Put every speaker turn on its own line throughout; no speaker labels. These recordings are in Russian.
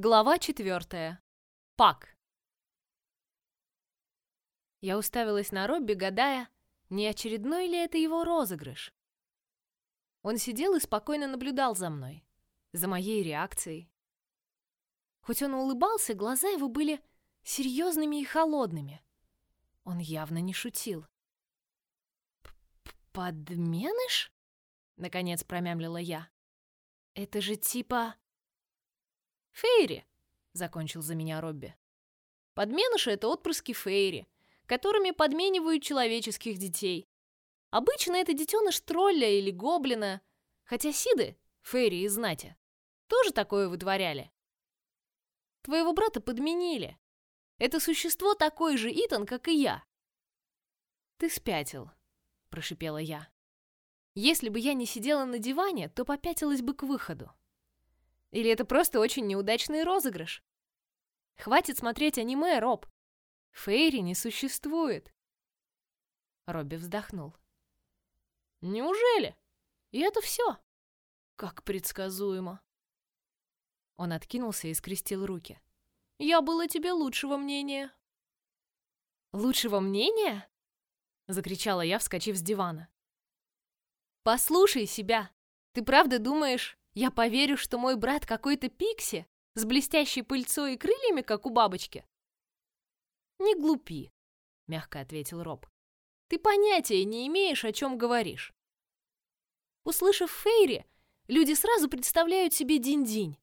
Глава четвертая. Пак. Я уставилась на Робби, гадая, не очередной ли это его розыгрыш. Он сидел и спокойно наблюдал за мной, за моей реакцией. Хоть он улыбался, глаза его были серьезными и холодными. Он явно не шутил. «Подменыш?» — наконец промямлила я. «Это же типа...» «Фейри», — закончил за меня Робби. «Подменыши — это отпрыски Фейри, которыми подменивают человеческих детей. Обычно это детеныш тролля или гоблина, хотя Сиды, Фейри и знати, тоже такое вытворяли. Твоего брата подменили. Это существо такой же Итан, как и я. Ты спятил, прошипела я. Если бы я не сидела на диване, то попятилась бы к выходу. Или это просто очень неудачный розыгрыш? Хватит смотреть аниме, Роб. Фейри не существует. Робби вздохнул. Неужели? И это все? Как предсказуемо. Он откинулся и скрестил руки. Я было тебе лучшего мнения. Лучшего мнения? Закричала я, вскочив с дивана. Послушай себя. Ты правда думаешь, я поверю, что мой брат какой-то пикси с блестящей пыльцой и крыльями, как у бабочки? Не глупи, мягко ответил Роб. Ты понятия не имеешь, о чем говоришь. Услышав Фейри, люди сразу представляют себе Динь-Динь.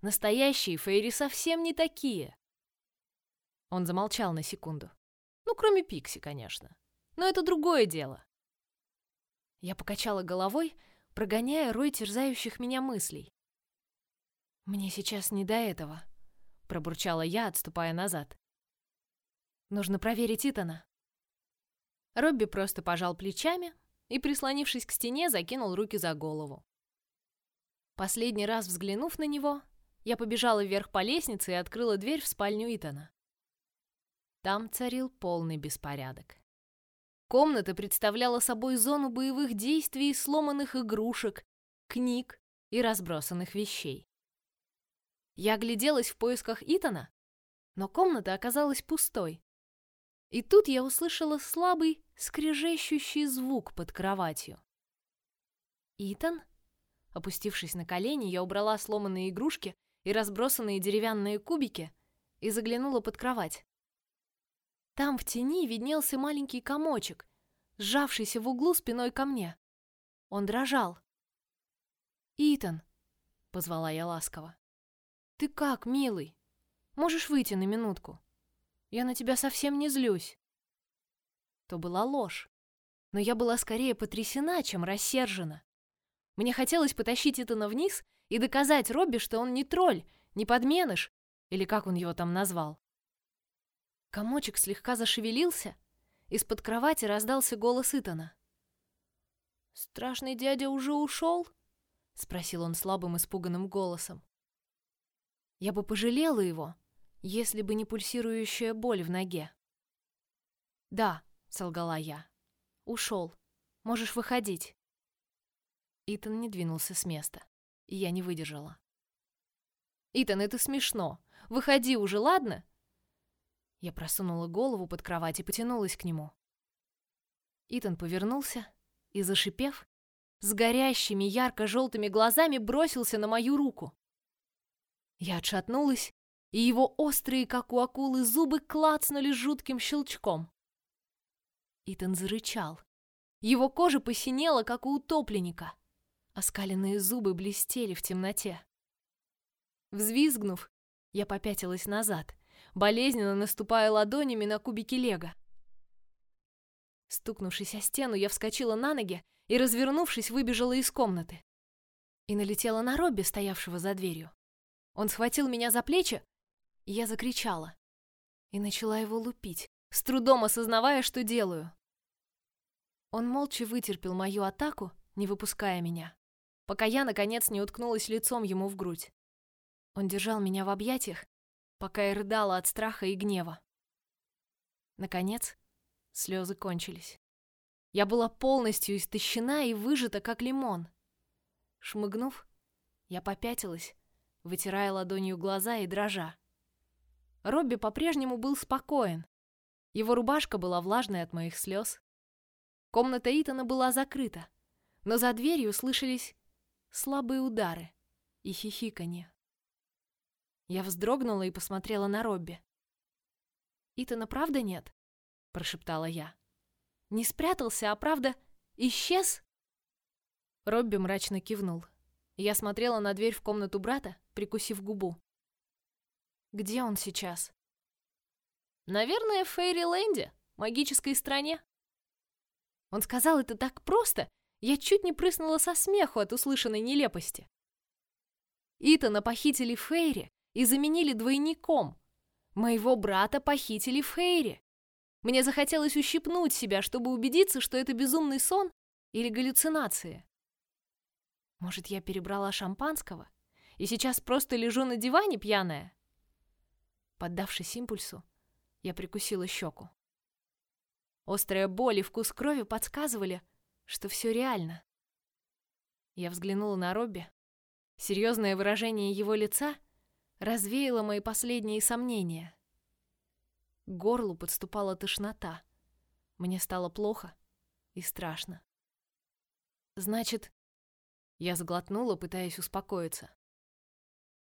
Настоящие Фейри совсем не такие. Он замолчал на секунду. Ну, кроме Пикси, конечно. Но это другое дело. Я покачала головой, прогоняя рой терзающих меня мыслей. «Мне сейчас не до этого», — пробурчала я, отступая назад. «Нужно проверить Итана». Робби просто пожал плечами и, прислонившись к стене, закинул руки за голову. Последний раз взглянув на него, я побежала вверх по лестнице и открыла дверь в спальню Итана. Там царил полный беспорядок. Комната представляла собой зону боевых действий сломанных игрушек, книг и разбросанных вещей. Я огляделась в поисках Итана, но комната оказалась пустой. И тут я услышала слабый, скрежещущий звук под кроватью. «Итан?» Опустившись на колени, я убрала сломанные игрушки и разбросанные деревянные кубики и заглянула под кровать. Там в тени виднелся маленький комочек, сжавшийся в углу спиной ко мне. Он дрожал. «Итан!» — позвала я ласково. «Ты как, милый? Можешь выйти на минутку? Я на тебя совсем не злюсь». То была ложь. Но я была скорее потрясена, чем рассержена. Мне хотелось потащить Итана вниз и доказать Робби, что он не тролль, не подменыш, или как он его там назвал. Комочек слегка зашевелился. Из-под кровати раздался голос Итана. «Страшный дядя уже ушел?» — спросил он слабым испуганным голосом. Я бы пожалела его, если бы не пульсирующая боль в ноге. «Да», — солгала я. «Ушел. Можешь выходить». Итан не двинулся с места, и я не выдержала. «Итан, это смешно. Выходи уже, ладно? Я просунула голову под кровать и потянулась к нему. Итан повернулся и, зашипев, с горящими ярко-желтыми глазами бросился на мою руку. Я отшатнулась, и его острые, как у акулы, зубы клацнули жутким щелчком. Итан зарычал. Его кожа посинела, как у утопленника. Оскаленные зубы блестели в темноте. Взвизгнув, я попятилась назад, болезненно наступая ладонями на кубики лего. Стукнувшись о стену, я вскочила на ноги и, развернувшись, выбежала из комнаты. И налетела на Робби, стоявшего за дверью. Он схватил меня за плечи, и я закричала. И начала его лупить, с трудом осознавая, что делаю. Он молча вытерпел мою атаку, не выпуская меня, пока я, наконец, не уткнулась лицом ему в грудь. Он держал меня в объятиях, пока я рыдала от страха и гнева. Наконец, слезы кончились. Я была полностью истощена и выжата, как лимон. Шмыгнув, я попятилась, вытирая ладонью глаза и дрожа. Робби по-прежнему был спокоен. Его рубашка была влажной от моих слез. Комната Итана была закрыта, но за дверью слышались слабые удары и хихиканье. Я вздрогнула и посмотрела на Робби. «Итана правда нет?» — прошептала я. «Не спрятался, а правда исчез?» Робби мрачно кивнул. Я смотрела на дверь в комнату брата, прикусив губу. Где он сейчас? Наверное, в Фейриленде, магической стране. Он сказал это так просто, я чуть не прыснула со смеху от услышанной нелепости. Итана похитили Фейри и заменили двойником. Моего брата похитили Фейри. Мне захотелось ущипнуть себя, чтобы убедиться, что это безумный сон или галлюцинации. Может, я перебрала шампанского и сейчас просто лежу на диване пьяная? Поддавшись импульсу, я прикусила щеку. Острая боль и вкус крови подсказывали, что все реально. Я взглянула на Робби. Серьезное выражение его лица развеяло мои последние сомнения. К горлу подступала тошнота. Мне стало плохо и страшно. Значит, я сглотнула, пытаясь успокоиться.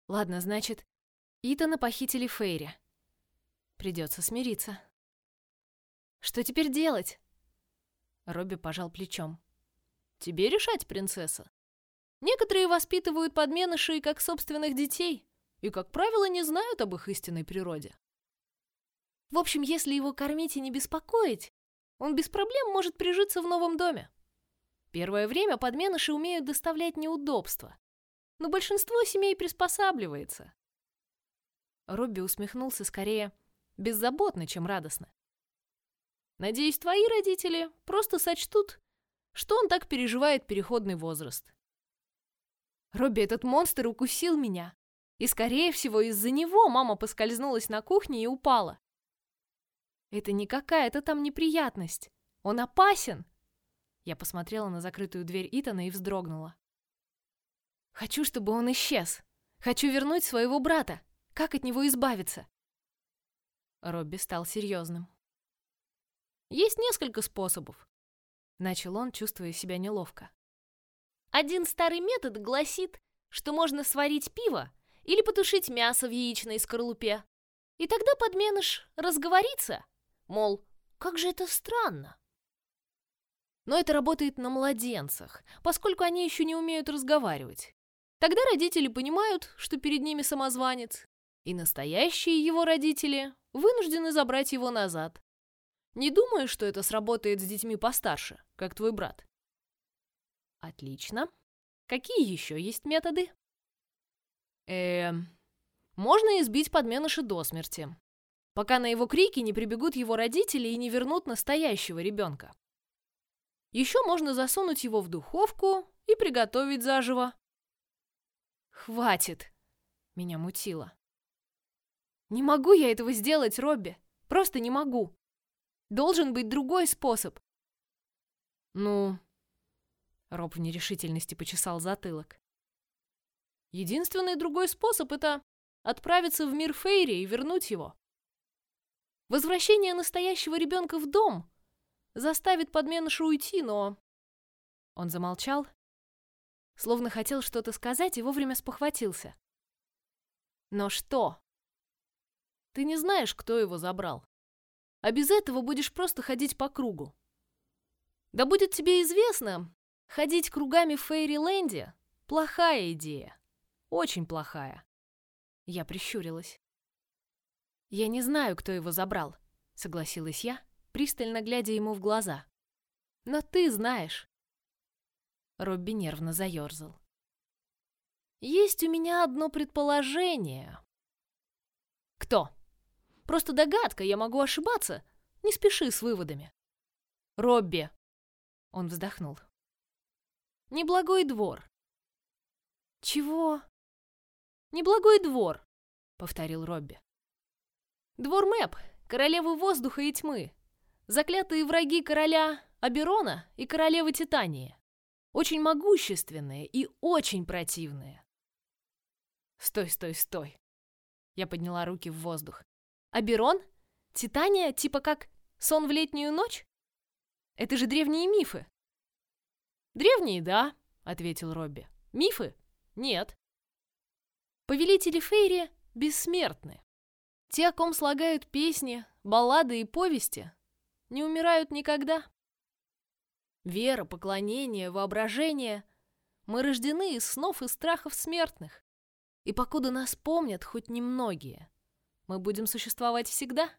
Ладно, значит, Итана похитили Фейри. Придется смириться. Что теперь делать? Робби пожал плечом. Тебе решать, принцесса. Некоторые воспитывают подменышей как собственных детей и, как правило, не знают об их истинной природе. В общем, если его кормить и не беспокоить, он без проблем может прижиться в новом доме. Первое время подменыши умеют доставлять неудобства, но большинство семей приспосабливается. Робби усмехнулся скорее беззаботно, чем радостно. Надеюсь, твои родители просто сочтут, что он так переживает переходный возраст. Робби, этот монстр укусил меня. И, скорее всего, из-за него мама поскользнулась на кухне и упала. Это не какая-то там неприятность. Он опасен. Я посмотрела на закрытую дверь Итана и вздрогнула. Хочу, чтобы он исчез. Хочу вернуть своего брата. Как от него избавиться? Робби стал серьезным. Есть несколько способов. Начал он, чувствуя себя неловко. Один старый метод гласит, что можно сварить пиво или потушить мясо в яичной скорлупе. И тогда подменыш разговорится, мол, как же это странно. Но это работает на младенцах, поскольку они еще не умеют разговаривать. Тогда родители понимают, что перед ними самозванец, и настоящие его родители вынуждены забрать его назад. Не думаю, что это сработает с детьми постарше, как твой брат. Отлично. Какие еще есть методы? Эм, можно избить подменыша до смерти, пока на его крики не прибегут его родители и не вернут настоящего ребенка. Еще можно засунуть его в духовку и приготовить заживо. Хватит! Меня мутило. Не могу я этого сделать, Робби. Просто не могу. Должен быть другой способ. Ну... Роб в нерешительности почесал затылок. Единственный другой способ — это отправиться в мир Фейри и вернуть его. Возвращение настоящего ребенка в дом заставит подменыша уйти, но... Он замолчал, словно хотел что-то сказать и вовремя спохватился. Но что? Ты не знаешь, кто его забрал. А без этого будешь просто ходить по кругу. Да будет тебе известно, ходить кругами в Фейриленде — плохая идея. Очень плохая. Я прищурилась. Я не знаю, кто его забрал, согласилась я, пристально глядя ему в глаза. Но ты знаешь. Робби нервно заерзал. Есть у меня одно предположение. Кто? Просто догадка, я могу ошибаться. Не спеши с выводами. Робби. Он вздохнул. Неблагой двор. Чего? Неблагой двор, повторил Робби. Двор Мэп, королевы воздуха и тьмы. Заклятые враги короля Аберона и королевы Титании. Очень могущественные и очень противные. Стой, стой, стой. Я подняла руки в воздух. Аберон? Титания, типа как сон в летнюю ночь? Это же древние мифы. Древние, да, ответил Робби. Мифы? Нет. Повелители Фейри бессмертны. Те, о ком слагают песни, баллады и повести, не умирают никогда. Вера, поклонение, воображение — мы рождены из снов и страхов смертных. И покуда нас помнят хоть немногие, мы будем существовать всегда.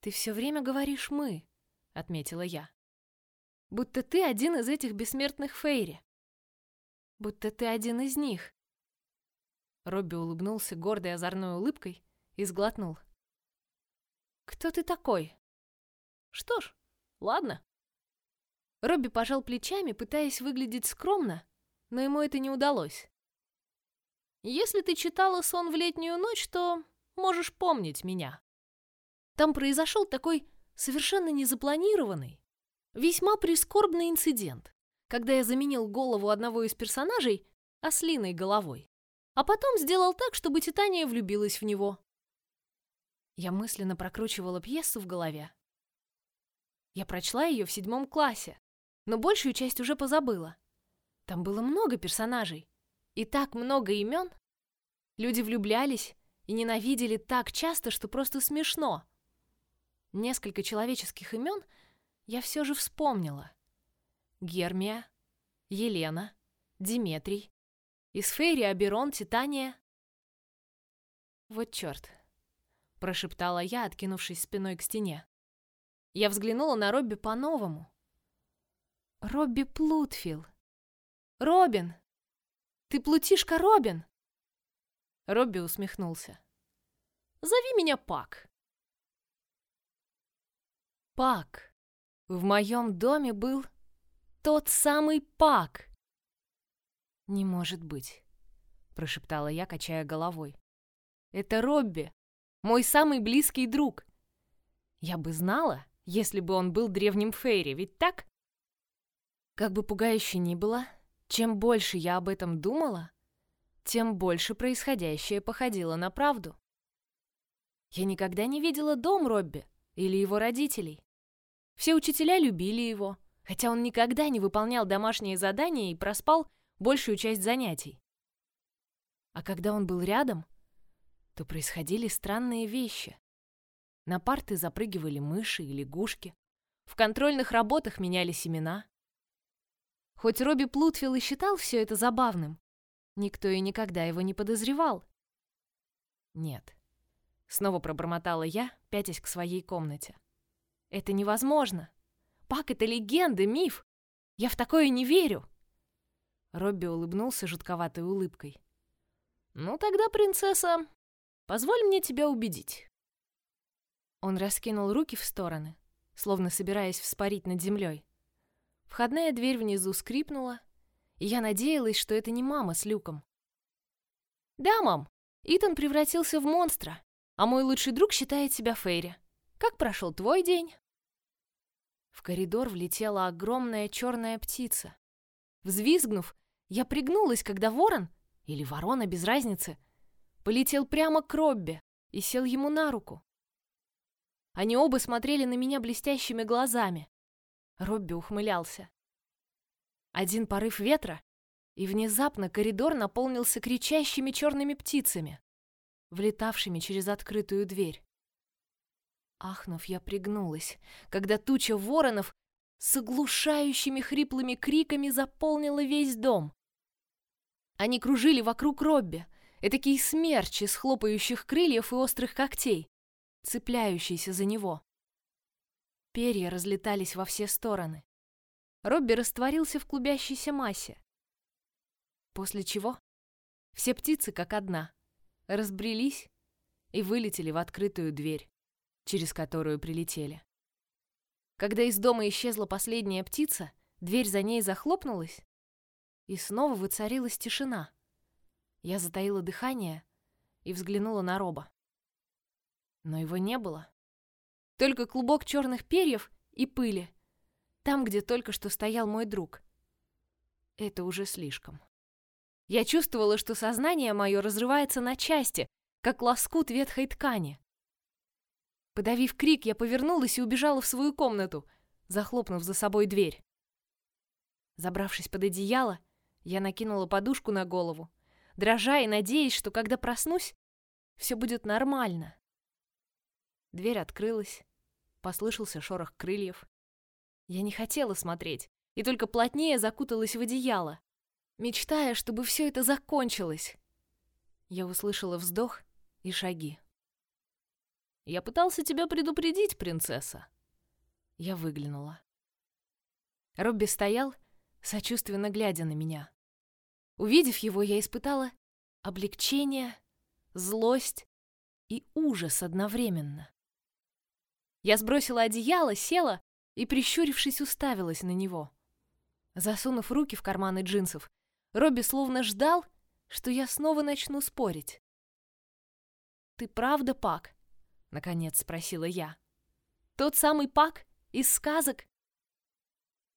Ты все время говоришь «мы», — отметила я. Будто ты один из этих бессмертных Фейри. Будто ты один из них. Робби улыбнулся гордой озорной улыбкой и сглотнул. «Кто ты такой?» «Что ж, ладно». Робби пожал плечами, пытаясь выглядеть скромно, но ему это не удалось. «Если ты читала сон в летнюю ночь, то можешь помнить меня. Там произошел такой совершенно незапланированный, весьма прискорбный инцидент, когда я заменил голову одного из персонажей ослиной головой, а потом сделал так, чтобы Титания влюбилась в него. Я мысленно прокручивала пьесу в голове. Я прочла ее в седьмом классе, но большую часть уже позабыла. Там было много персонажей и так много имен. Люди влюблялись и ненавидели так часто, что просто смешно. Несколько человеческих имен я все же вспомнила. Гермия, Елена, Диметрий, Исфери, Аберон, Титания. Вот черт, прошептала я, откинувшись спиной к стене. Я взглянула на Робби по-новому. Робби Плутфилл. Робин! Ты плутишка Робин! Робби усмехнулся. Зови меня Пак. Пак. В моем доме был тот самый Пак. Не может быть, прошептала я, качая головой. Это Робби, мой самый близкий друг. Я бы знала, если бы он был древним Фейри, ведь так? Как бы пугающе ни было, чем больше я об этом думала, тем больше происходящее походило на правду. Я никогда не видела дом Робби или его родителей. Все учителя любили его, хотя он никогда не выполнял домашние задания и проспал большую часть занятий. А когда он был рядом, то происходили странные вещи. На парты запрыгивали мыши и лягушки. В контрольных работах меняли семена. Хоть Робби Плутфилл и считал все это забавным, никто и никогда его не подозревал. Нет. Снова пробормотала я, пятясь к своей комнате. Это невозможно. Пак — это легенда, миф. Я в такое не верю. Робби улыбнулся жутковатой улыбкой. Ну тогда, принцесса, позволь мне тебя убедить. Он раскинул руки в стороны, словно собираясь вспарить над землей. Входная дверь внизу скрипнула, и я надеялась, что это не мама с Люком. «Да, мам, Итан превратился в монстра, а мой лучший друг считает себя Фейри. Как прошел твой день?» В коридор влетела огромная черная птица. Взвизгнув, я пригнулась, когда ворон, или ворона без разницы, полетел прямо к Робби и сел ему на руку. Они оба смотрели на меня блестящими глазами. Робби ухмылялся. Один порыв ветра, и внезапно коридор наполнился кричащими черными птицами, влетавшими через открытую дверь. Ахнув, я пригнулась, когда туча воронов с оглушающими хриплыми криками заполнила весь дом. Они кружили вокруг Робби, этакие смерчи с хлопающих крыльев и острых когтей цепляющийся за него. Перья разлетались во все стороны. Робби растворился в клубящейся массе. После чего все птицы, как одна, разбрелись и вылетели в открытую дверь, через которую прилетели. Когда из дома исчезла последняя птица, дверь за ней захлопнулась, и снова воцарилась тишина. Я затаила дыхание и взглянула на Роба но его не было. Только клубок черных перьев и пыли, там, где только что стоял мой друг. Это уже слишком. Я чувствовала, что сознание мое разрывается на части, как лоскут ветхой ткани. Подавив крик, я повернулась и убежала в свою комнату, захлопнув за собой дверь. Забравшись под одеяло, я накинула подушку на голову, дрожа и надеясь, что когда проснусь, все будет нормально. Дверь открылась, послышался шорох крыльев. Я не хотела смотреть и только плотнее закуталась в одеяло, мечтая, чтобы все это закончилось. Я услышала вздох и шаги.
«Я пытался тебя предупредить, принцесса».
Я выглянула. Робби стоял, сочувственно глядя на меня. Увидев его, я испытала облегчение, злость и ужас одновременно. Я сбросила одеяло, села и, прищурившись, уставилась на него. Засунув руки в карманы джинсов, Робби словно ждал, что я снова начну спорить. «Ты правда Пак?» — наконец спросила я. «Тот самый Пак из сказок?»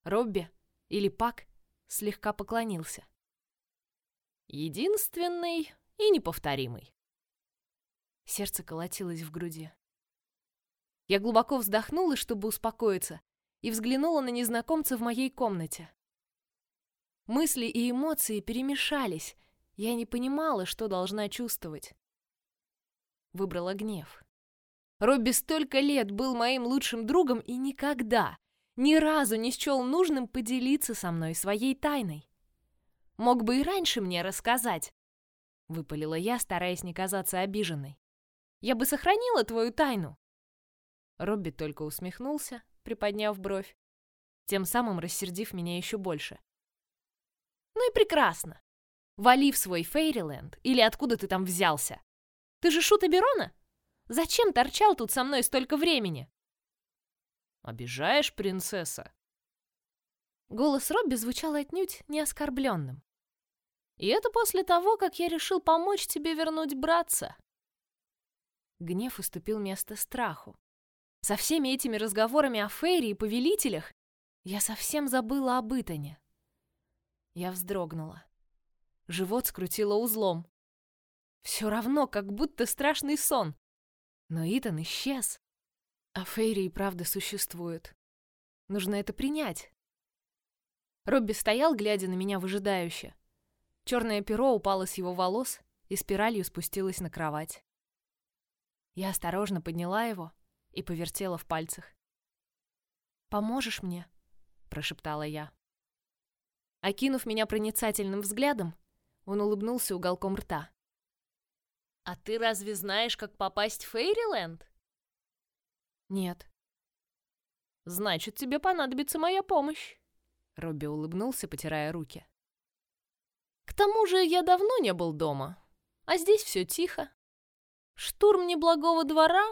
Робби или Пак слегка поклонился.
«Единственный и неповторимый».
Сердце колотилось в груди. Я глубоко вздохнула, чтобы успокоиться, и взглянула на незнакомца в моей комнате. Мысли и эмоции перемешались. Я не понимала, что должна чувствовать. Выбрала гнев. Робби столько лет был моим лучшим другом и никогда, ни разу не счел нужным поделиться со мной своей тайной. Мог бы и раньше мне рассказать. Выпалила я, стараясь не казаться обиженной. Я бы сохранила твою тайну. Робби только усмехнулся, приподняв бровь, тем самым рассердив меня еще больше. Ну и прекрасно. Вали в свой Фейриленд, или откуда ты там взялся. Ты же Шут Аберона? Зачем торчал тут со мной столько времени?
Обижаешь, принцесса?
Голос Робби звучал отнюдь не оскорбленным. И это после того, как я решил помочь тебе вернуть братца. Гнев уступил место страху. Со всеми этими разговорами о Фейре и повелителях я совсем забыла об Итане. Я вздрогнула. Живот скрутило узлом. Все равно, как будто страшный сон. Но Итан исчез. А Фейри и правда существует. Нужно это принять. Робби стоял, глядя на меня выжидающе. Черное перо упало с его волос и спиралью спустилось на кровать. Я осторожно подняла его и повертела в пальцах. «Поможешь мне?» — прошептала я. Окинув меня проницательным взглядом, он улыбнулся уголком рта.
«А ты разве знаешь, как попасть в Фейриленд?»
«Нет».
«Значит, тебе понадобится моя помощь», —
Робби улыбнулся, потирая руки.
«К тому же я давно не был дома, а здесь все тихо. Штурм неблагого двора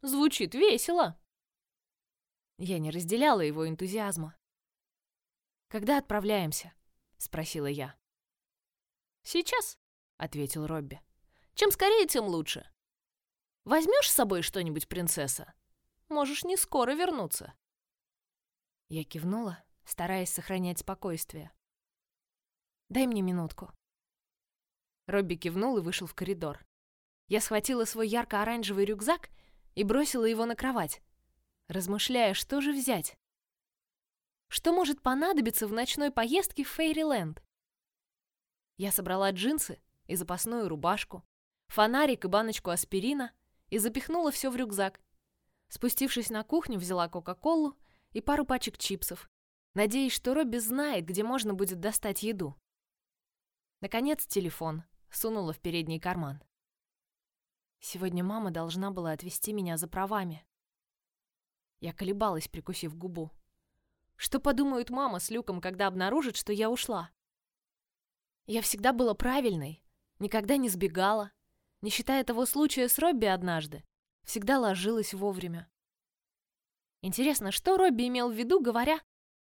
звучит весело».
Я не разделяла его энтузиазма. «Когда отправляемся?» — спросила я.
«Сейчас», — ответил Робби. «Чем скорее, тем лучше. Возьмешь с собой что-нибудь, принцесса? Можешь не скоро вернуться».
Я кивнула, стараясь сохранять спокойствие. «Дай мне минутку». Робби кивнул и вышел в коридор. Я схватила свой ярко-оранжевый рюкзак и бросила его на кровать, размышляя, что же взять. Что может понадобиться в ночной поездке в Фейриленд? Я собрала джинсы и запасную рубашку, фонарик и баночку аспирина и запихнула все в рюкзак. Спустившись на кухню, взяла Кока-Колу и пару пачек чипсов, надеясь, что Робби знает, где можно будет достать еду. Наконец, телефон сунула в передний карман. Сегодня мама должна была отвезти меня за правами. Я колебалась, прикусив губу. Что подумают мама с Люком, когда обнаружат, что я ушла? Я всегда была правильной, никогда не сбегала, не считая того случая с Робби однажды, всегда ложилась вовремя. Интересно, что Робби имел в виду, говоря,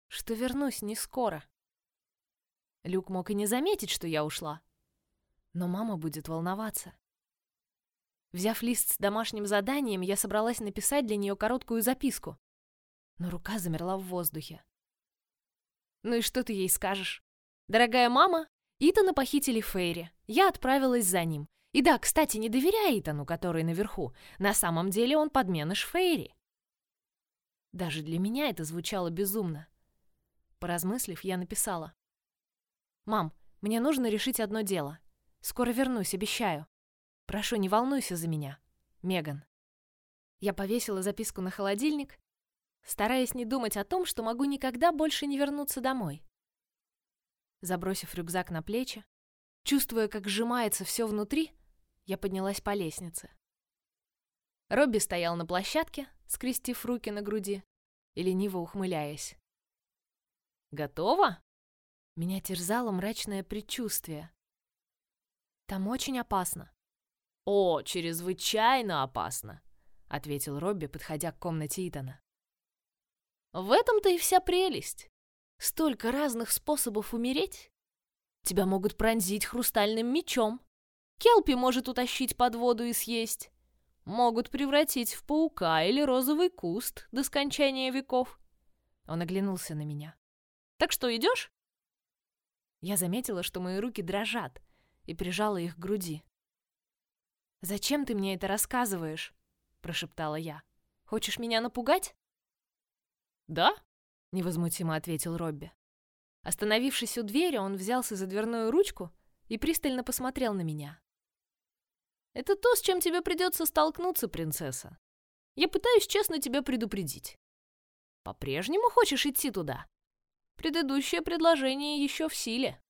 что вернусь не скоро? Люк мог и не заметить, что я ушла. Но мама будет волноваться. Взяв лист с домашним заданием, я собралась написать для нее короткую записку но рука замерла в воздухе. «Ну и что ты ей скажешь? Дорогая мама, Итана похитили Фейри. Я отправилась за ним. И да, кстати, не доверяй Итану, который наверху. На самом деле он подменыш Фейри. Даже для меня это звучало безумно. Поразмыслив, я написала. «Мам, мне нужно решить одно дело. Скоро вернусь, обещаю. Прошу, не волнуйся за меня. Меган». Я повесила записку на холодильник, стараясь не думать о том, что могу никогда больше не вернуться домой. Забросив рюкзак на плечи, чувствуя, как сжимается все внутри, я поднялась по лестнице. Робби стоял на площадке, скрестив руки на груди и лениво ухмыляясь.
«Готово?»
Меня терзало мрачное предчувствие. «Там очень опасно».
«О, чрезвычайно опасно», — ответил Робби, подходя к комнате Итана. «В этом-то и вся прелесть. Столько разных способов умереть. Тебя могут пронзить хрустальным мечом. Келпи может утащить под воду и съесть. Могут превратить в паука или розовый куст до скончания веков.
Он оглянулся на меня.
Так что, идешь?
Я заметила, что мои руки дрожат, и прижала их к груди. «Зачем ты мне это рассказываешь?» — прошептала я. «Хочешь меня напугать?»
«Да?»
— невозмутимо ответил Робби. Остановившись у двери, он взялся за дверную ручку и пристально посмотрел на меня.
Это то, с чем тебе придется столкнуться, принцесса. Я пытаюсь честно тебя предупредить. По-прежнему хочешь идти туда? Предыдущее предложение еще в силе.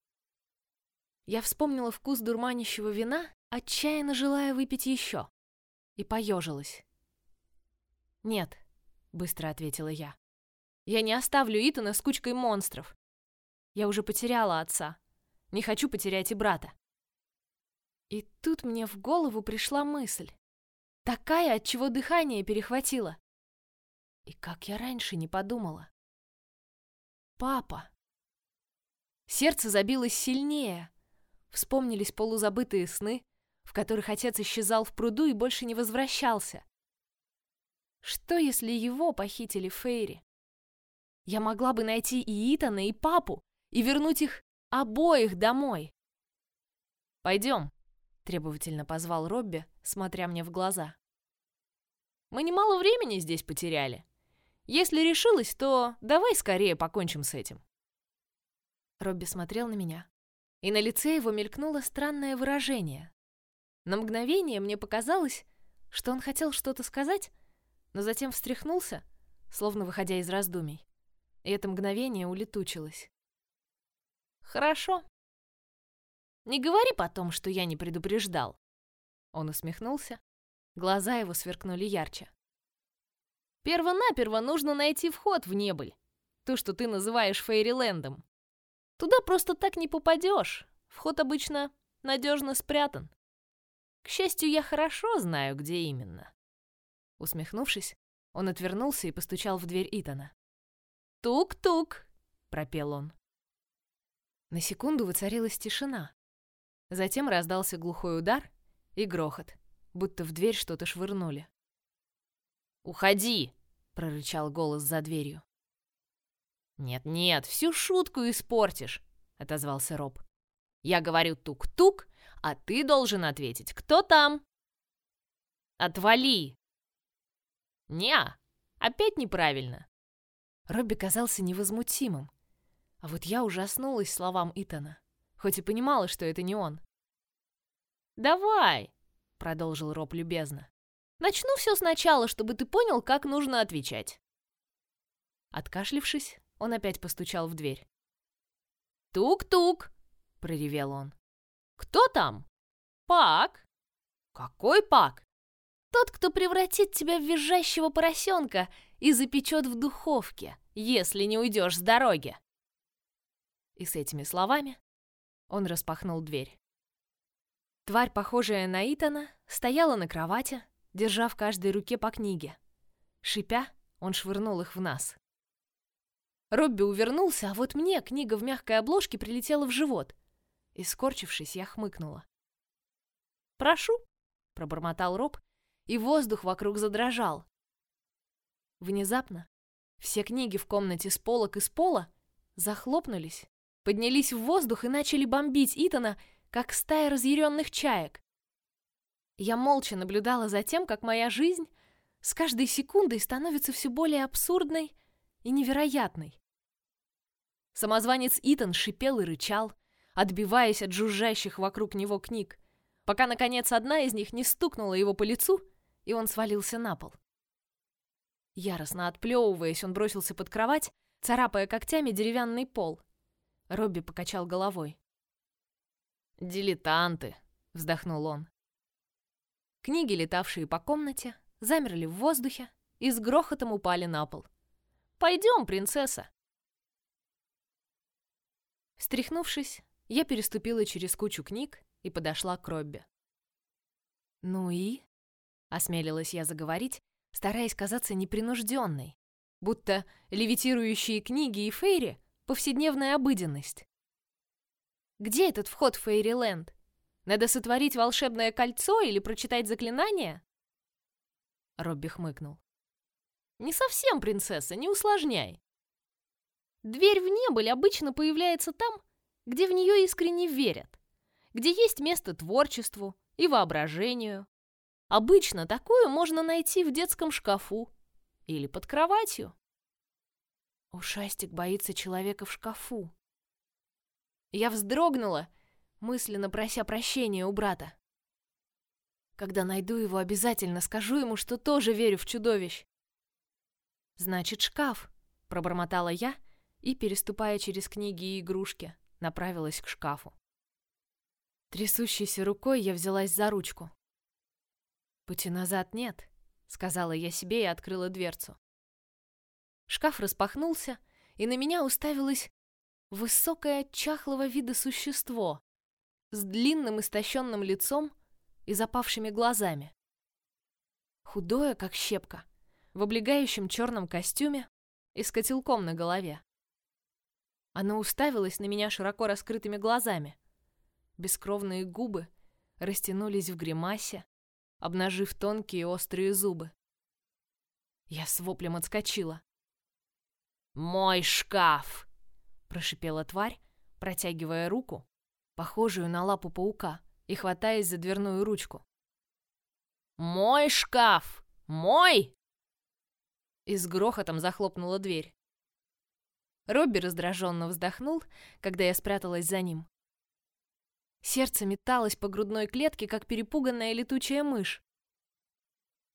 Я вспомнила вкус дурманящего вина, отчаянно желая выпить еще, и поежилась. «Нет», — быстро ответила я. «Я не оставлю Итана с кучкой монстров. Я уже потеряла отца. Не хочу потерять и брата. И тут мне в голову пришла мысль. Такая, от чего дыхание перехватило. И как я раньше не подумала. Папа. Сердце забилось сильнее. Вспомнились полузабытые сны, в которых отец исчезал в пруду и больше не возвращался. Что, если его похитили Фейри? Я могла бы найти и Итана, и папу, и вернуть их обоих домой.
Пойдем,
требовательно позвал Робби, смотря мне в глаза.
Мы немало времени здесь потеряли. Если решилась, то давай скорее покончим с этим.
Робби смотрел на меня, и на лице его мелькнуло странное выражение. На мгновение мне показалось, что он хотел что-то сказать, но затем встряхнулся, словно выходя из раздумий, и это мгновение улетучилось.
Хорошо, не говори потом, что я не предупреждал.
Он усмехнулся. Глаза его сверкнули ярче.
Первонаперво нужно найти вход в небыль. То, что ты называешь Фейрилендом. Туда просто так не попадешь. Вход обычно надежно спрятан. К счастью, я хорошо знаю, где именно.
Усмехнувшись, он отвернулся и постучал в дверь Итана.
«Тук-тук!» — пропел он.
На секунду воцарилась тишина. Затем раздался глухой удар и грохот, будто в дверь что-то швырнули.
«Уходи!» — прорычал голос за дверью. «Нет-нет, всю шутку испортишь!» — отозвался Роб. «Я говорю тук-тук, а ты должен ответить, кто там?» «Отвали!» «Не, опять неправильно!»
Робби казался невозмутимым, а вот я ужаснулась словам Итана хоть и понимала, что это не он.
«Давай!» — продолжил Роб любезно. «Начну все сначала, чтобы ты понял, как нужно отвечать».
Откашлившись, он опять постучал в дверь.
«Тук-тук!» — проревел он. «Кто там?» «Пак!» «Какой Пак?» «Тот, кто превратит тебя в визжащего поросенка и запечет в духовке, если не уйдешь с дороги!»
И с этими словами он распахнул дверь. Тварь, похожая на Итана, стояла на кровати, держа в каждой руке по книге. Шипя, он швырнул их в нас. Робби увернулся, а вот мне книга в мягкой обложке прилетела в живот. И, скорчившись, я хмыкнула.
«Прошу», —
пробормотал Роб, и воздух вокруг задрожал. Внезапно все книги в комнате с полок и с пола захлопнулись поднялись в воздух и начали бомбить Итана, как стая разъяренных чаек. Я молча наблюдала за тем, как моя жизнь с каждой секундой становится все более абсурдной и невероятной. Самозванец Итан шипел и рычал, отбиваясь от жужжащих вокруг него книг, пока, наконец, одна из них не стукнула его по лицу, и он свалился на пол. Яростно отплевываясь, он бросился под кровать, царапая когтями деревянный пол. Робби покачал головой.
«Дилетанты», — вздохнул он.
Книги, летавшие по комнате, замерли в воздухе и с грохотом упали на пол. «Пойдем, принцесса!» Встряхнувшись, я переступила через кучу книг и подошла к Робби. «Ну и?» — осмелилась я заговорить, стараясь казаться непринужденной, будто левитирующие книги и фейри — повседневная обыденность. «Где этот вход в Фейриленд? Надо сотворить волшебное кольцо или прочитать заклинание?» Робби хмыкнул. «Не совсем, принцесса, не усложняй. Дверь в небыль обычно появляется там, где в нее искренне верят, где есть место творчеству и воображению. Обычно такую можно найти в детском шкафу или под кроватью. Ушастик боится человека в шкафу. Я вздрогнула, мысленно прося прощения у брата. Когда найду его, обязательно скажу ему, что тоже верю в чудовищ. Значит, шкаф, пробормотала я и, переступая через книги и игрушки, направилась к шкафу. Трясущейся рукой я взялась за ручку. «Пути назад нет», — сказала я себе и открыла дверцу. Шкаф распахнулся, и на меня уставилось высокое чахлого вида существо с длинным истощенным лицом и запавшими глазами. Худое, как щепка, в облегающем черном костюме и с котелком на голове. Она уставилась на меня широко раскрытыми глазами. Бескровные губы растянулись в гримасе, обнажив тонкие острые зубы. Я с воплем отскочила. «Мой шкаф!» — прошипела тварь, протягивая руку, похожую на лапу паука, и хватаясь за дверную ручку. «Мой шкаф! Мой!» И с грохотом захлопнула дверь. Робби раздраженно вздохнул, когда я спряталась за ним. Сердце металось по грудной клетке, как перепуганная летучая мышь.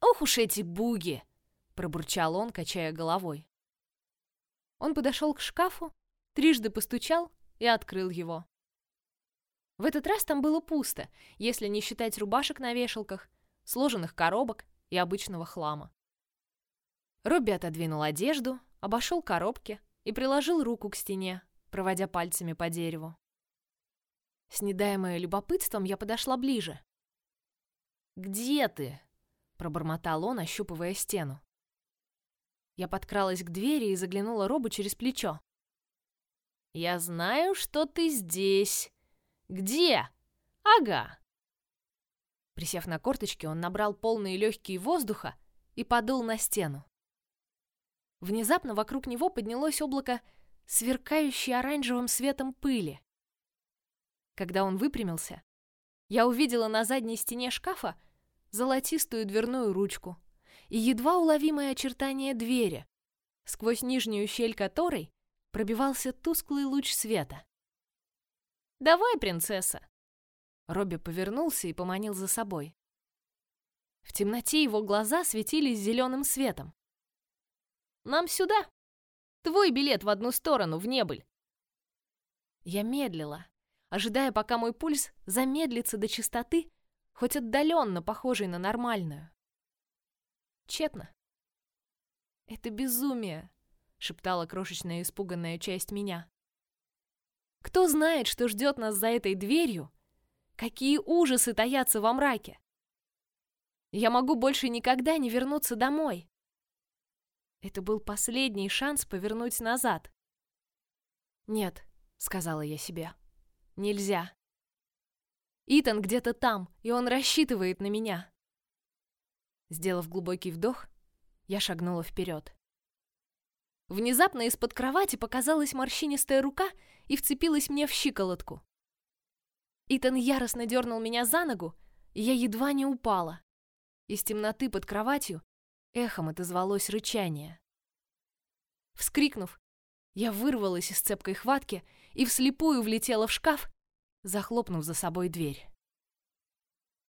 «Ох уж эти буги!» — пробурчал он, качая головой. Он подошел к шкафу, трижды постучал и открыл его. В этот раз там было пусто, если не считать рубашек на вешалках, сложенных коробок и обычного хлама. Робби отодвинул одежду, обошел коробки, и приложил руку к стене, проводя пальцами по дереву. С недаемое любопытством я подошла ближе. «Где ты?» — пробормотал он, ощупывая стену. Я подкралась к двери и заглянула Робу через плечо. «Я знаю, что ты здесь. Где? Ага». Присев на корточки, он набрал полные легкие воздуха и подул на стену. Внезапно вокруг него поднялось облако, сверкающее оранжевым светом пыли. Когда он выпрямился, я увидела на задней стене шкафа золотистую дверную ручку и едва уловимое очертание двери, сквозь нижнюю щель которой пробивался тусклый луч света. «Давай, принцесса!» Робби повернулся и поманил за собой. В темноте его глаза светились зеленым светом. Нам сюда. Твой билет в одну сторону, в небыль. Я медлила, ожидая, пока мой пульс замедлится до частоты, хоть отдаленно похожей на нормальную. Тщетно. «Это безумие», — шептала крошечная испуганная часть меня. «Кто знает, что ждет нас за этой дверью? Какие ужасы таятся во мраке? Я могу больше никогда не вернуться домой. Это был последний шанс повернуть назад. «Нет», — сказала я себе, — «нельзя». Итан где-то там, и он рассчитывает на меня. Сделав глубокий вдох, я шагнула вперед. Внезапно из-под кровати показалась морщинистая рука и вцепилась мне в щиколотку. Итан яростно дернул меня за ногу, и я едва не упала. Из темноты под кроватью эхом отозвалось рычание. Вскрикнув, я вырвалась из цепкой хватки и вслепую влетела в шкаф, захлопнув за собой дверь.